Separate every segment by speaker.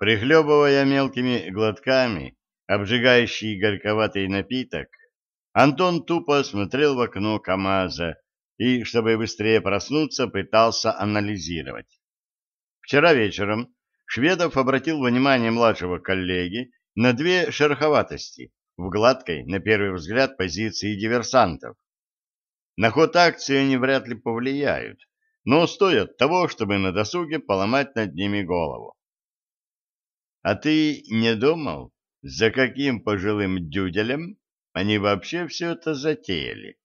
Speaker 1: Прихлебывая мелкими глотками обжигающий горьковатый напиток, Антон тупо смотрел в окно КамАЗа и, чтобы быстрее проснуться, пытался анализировать. Вчера вечером Шведов обратил внимание младшего коллеги на две шероховатости в гладкой, на первый взгляд, позиции диверсантов. На ход акции они вряд ли повлияют, но стоят того, чтобы на досуге поломать над ними голову. А ты не думал, за каким пожилым дюделем они вообще все это затеяли?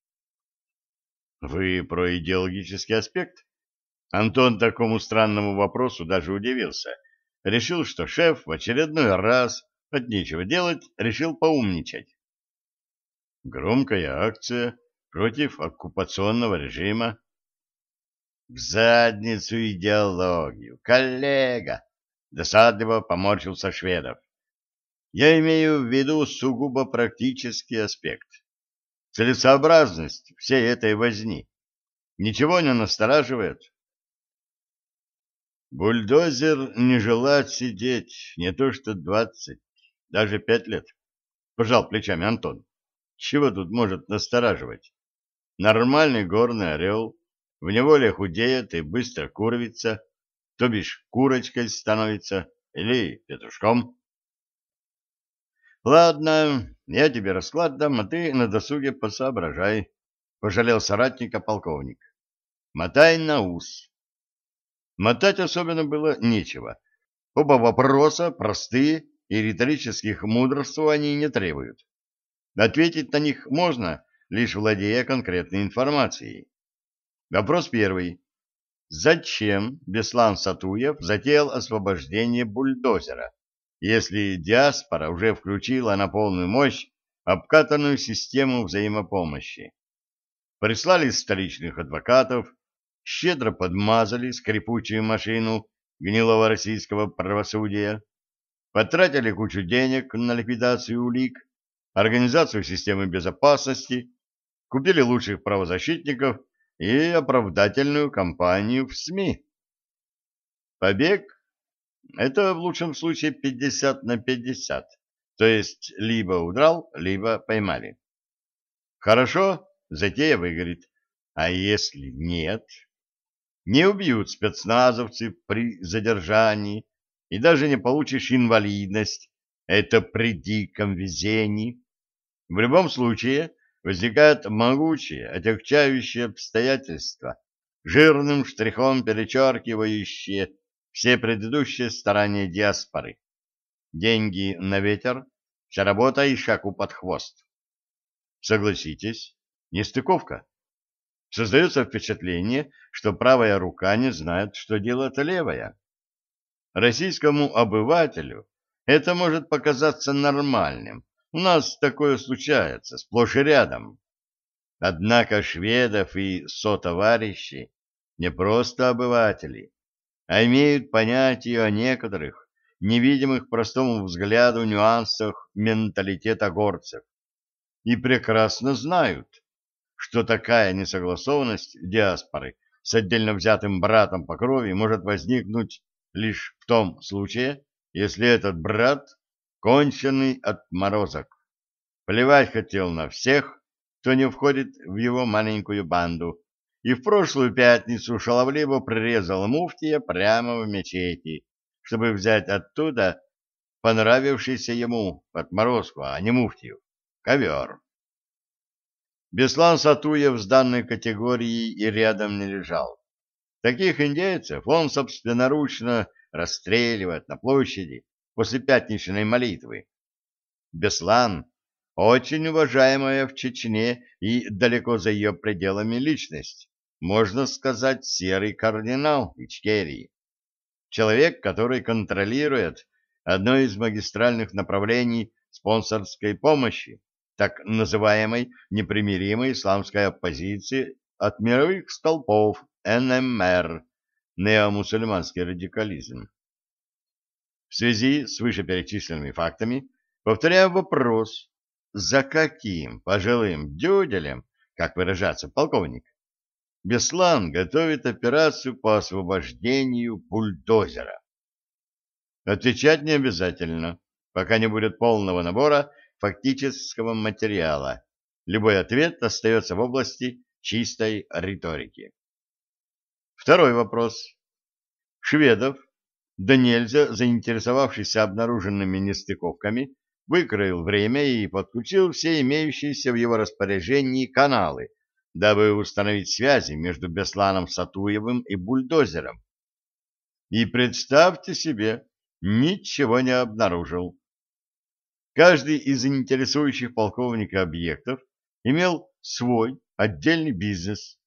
Speaker 1: Вы про идеологический аспект? Антон такому странному вопросу даже удивился. Решил, что шеф в очередной раз от нечего делать решил поумничать. Громкая акция против оккупационного режима. В задницу идеологию, коллега! Досадливо поморщился Шведов. Я имею в виду сугубо практический аспект. Целесообразность всей этой возни. Ничего не настораживает. Бульдозер не желает сидеть не то что двадцать, даже пять лет. Пожал плечами Антон. Чего тут может настораживать? Нормальный горный орел, в неволе худеет и быстро куровится, то бишь курочкой становится или петушком. Ладно, я тебе расклад дам, а ты на досуге посоображай, — пожалел соратника полковник. Мотай на ус. Мотать особенно было нечего. Оба вопроса простые и риторических мудрствований не требуют. Ответить на них можно, лишь владея конкретной информацией. Вопрос первый. Зачем Беслан Сатуев затеял освобождение бульдозера, если диаспора уже включила на полную мощь обкатанную систему взаимопомощи? Прислали столичных адвокатов, щедро подмазали скрипучую машину гнилого российского правосудия, потратили кучу денег на ликвидацию улик, организацию системы безопасности, купили лучших правозащитников и оправдательную кампанию в СМИ. Побег — это в лучшем случае 50 на 50, то есть либо удрал, либо поймали. Хорошо, затея выгорит, а если нет? Не убьют спецназовцы при задержании, и даже не получишь инвалидность, это при диком везении. В любом случае, возникают могучие, отягчающие обстоятельства, жирным штрихом перечеркивающие все предыдущие старания диаспоры. Деньги на ветер, вся работа и шаку под хвост. Согласитесь, нестыковка. Создается впечатление, что правая рука не знает, что делает левая. Российскому обывателю это может показаться нормальным, у нас такое случается, сплошь и рядом. Однако шведов и сотоварищи не просто обыватели, а имеют понятие о некоторых, невидимых простому взгляду нюансах менталитета горцев и прекрасно знают, что такая несогласованность диаспоры с отдельно взятым братом по крови может возникнуть лишь в том случае, если этот брат конченый отморозок. Плевать хотел на всех, кто не входит в его маленькую банду, и в прошлую пятницу шаловливо прирезал муфтия прямо в мечети, чтобы взять оттуда понравившийся ему отморозку, а не муфтию, ковер. Беслан Сатуев с данной категорией и рядом не лежал. Таких индейцев он собственноручно расстреливает на площади после пятничной молитвы. Беслан — очень уважаемая в Чечне и далеко за ее пределами личность, можно сказать, серый кардинал Ичкерии. Человек, который контролирует одно из магистральных направлений спонсорской помощи, так называемой непримиримой исламской оппозиции от мировых столпов НМР, неомусульманский радикализм. В связи с вышеперечисленными фактами повторяю вопрос, за каким пожилым дюделем, как выражаться полковник, Беслан готовит операцию по освобождению бульдозера? Отвечать не обязательно, пока не будет полного набора фактического материала. Любой ответ остается в области чистой риторики. Второй вопрос. Шведов, да нельзя заинтересовавшийся обнаруженными нестыковками, выкроил время и подключил все имеющиеся в его распоряжении каналы, дабы установить связи между Бесланом Сатуевым и бульдозером. И представьте себе, ничего не обнаружил. Каждый из интересующих полковника объектов имел свой отдельный бизнес.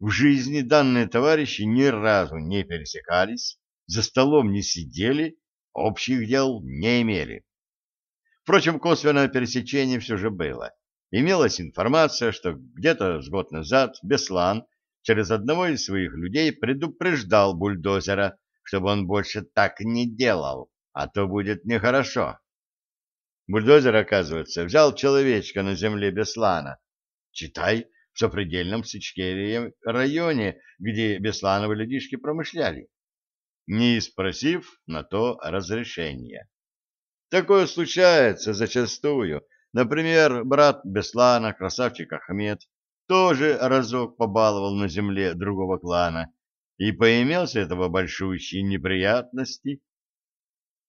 Speaker 1: В жизни данные товарищи ни разу не пересекались, за столом не сидели, общих дел не имели. Впрочем, косвенное пересечение все же было. Имелась информация, что где-то с год назад Беслан через одного из своих людей предупреждал бульдозера, чтобы он больше так не делал, а то будет нехорошо. Бульдозер, оказывается, взял человечка на земле Беслана. Читай, в сопредельном Сычкерии районе, где Беслановы людишки промышляли, не спросив на то разрешения. Такое случается зачастую. Например, брат Беслана, красавчик Ахмед, тоже разок побаловал на земле другого клана, и поимел с этого большущие неприятности.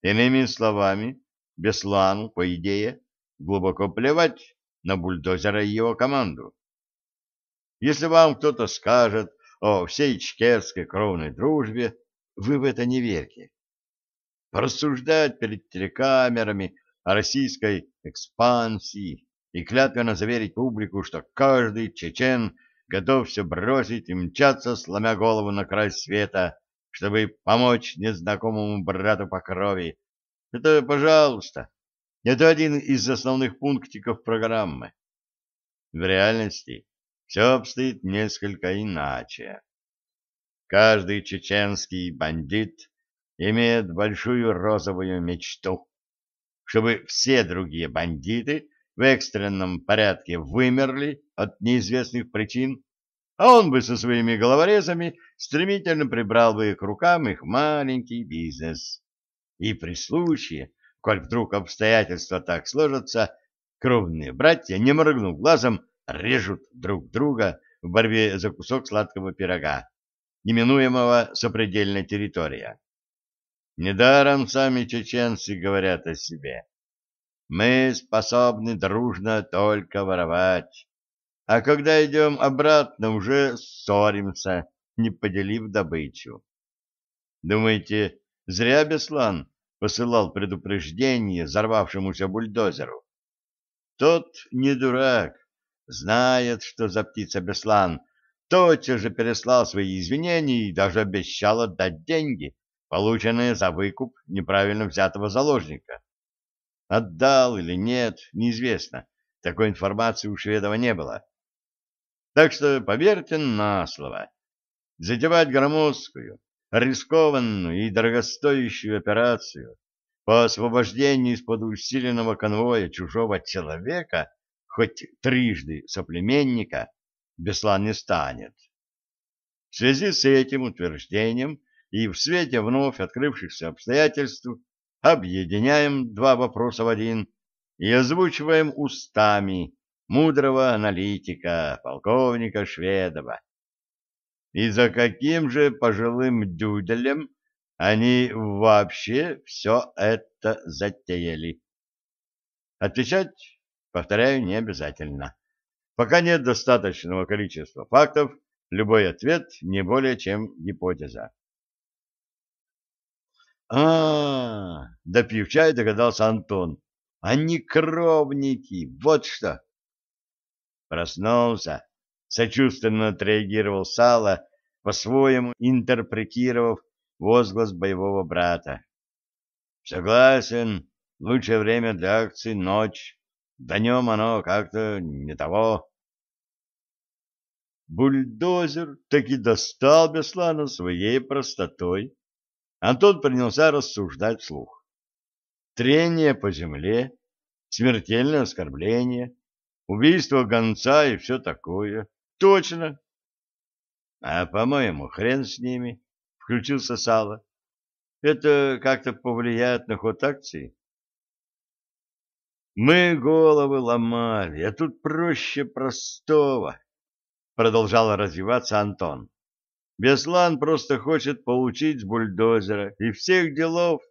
Speaker 1: Иными словами, Беслану, по идее, глубоко плевать на бульдозера и его команду. Если вам кто-то скажет о всей чкерской кровной дружбе, вы в это не верьте. Порассуждать перед телекамерами о российской экспансии и клятвенно заверить публику, что каждый чечен готов все бросить и мчаться, сломя голову на край света, чтобы помочь незнакомому брату по крови, это, пожалуйста, это один из основных пунктиков программы. В реальности все обстоит несколько иначе. Каждый чеченский бандит имеет большую розовую мечту, чтобы все другие бандиты в экстренном порядке вымерли от неизвестных причин, а он бы со своими головорезами стремительно прибрал бы к рукам их маленький бизнес. И при случае, коль вдруг обстоятельства так сложатся, кровные братья, не моргнув глазом, режут друг друга в борьбе за кусок сладкого пирога, именуемого сопредельная территория. Недаром сами чеченцы говорят о себе. Мы способны дружно только воровать, а когда идем обратно, уже ссоримся, не поделив добычу. Думаете, Зря Беслан посылал предупреждение взорвавшемуся бульдозеру. Тот не дурак, знает, что за птица Беслан, тотчас же переслал свои извинения и даже обещал отдать деньги, полученные за выкуп неправильно взятого заложника. Отдал или нет, неизвестно. Такой информации у Шведова не было. Так что поверьте на слово. Затевать громоздкую, рискованную и дорогостоящую операцию по освобождению из-под усиленного конвоя чужого человека, хоть трижды соплеменника, Беслан не станет. В связи с этим утверждением и в свете вновь открывшихся обстоятельств объединяем два вопроса в один и озвучиваем устами мудрого аналитика, полковника Шведова. И за каким же пожилым дюделем они вообще все это затеяли? Отвечать, повторяю, не обязательно. Пока нет достаточного количества фактов, любой ответ не более чем гипотеза. А, -а, -а допив чай, догадался Антон. Они кровники, вот что. Проснулся, сочувственно отреагировал Сало, по-своему интерпретировав возглас боевого брата. Согласен, лучшее время для акции — ночь. Днем оно как-то не того. Бульдозер таки достал Беслана своей простотой. Антон принялся рассуждать вслух. Трение по земле, смертельное оскорбление, убийство гонца и все такое. Точно. А, по-моему, хрен с ними, включился Сало. Это как-то повлияет на ход акции? Мы головы ломали, а тут проще простого, продолжал развиваться Антон. Беслан просто хочет получить бульдозера, и всех делов.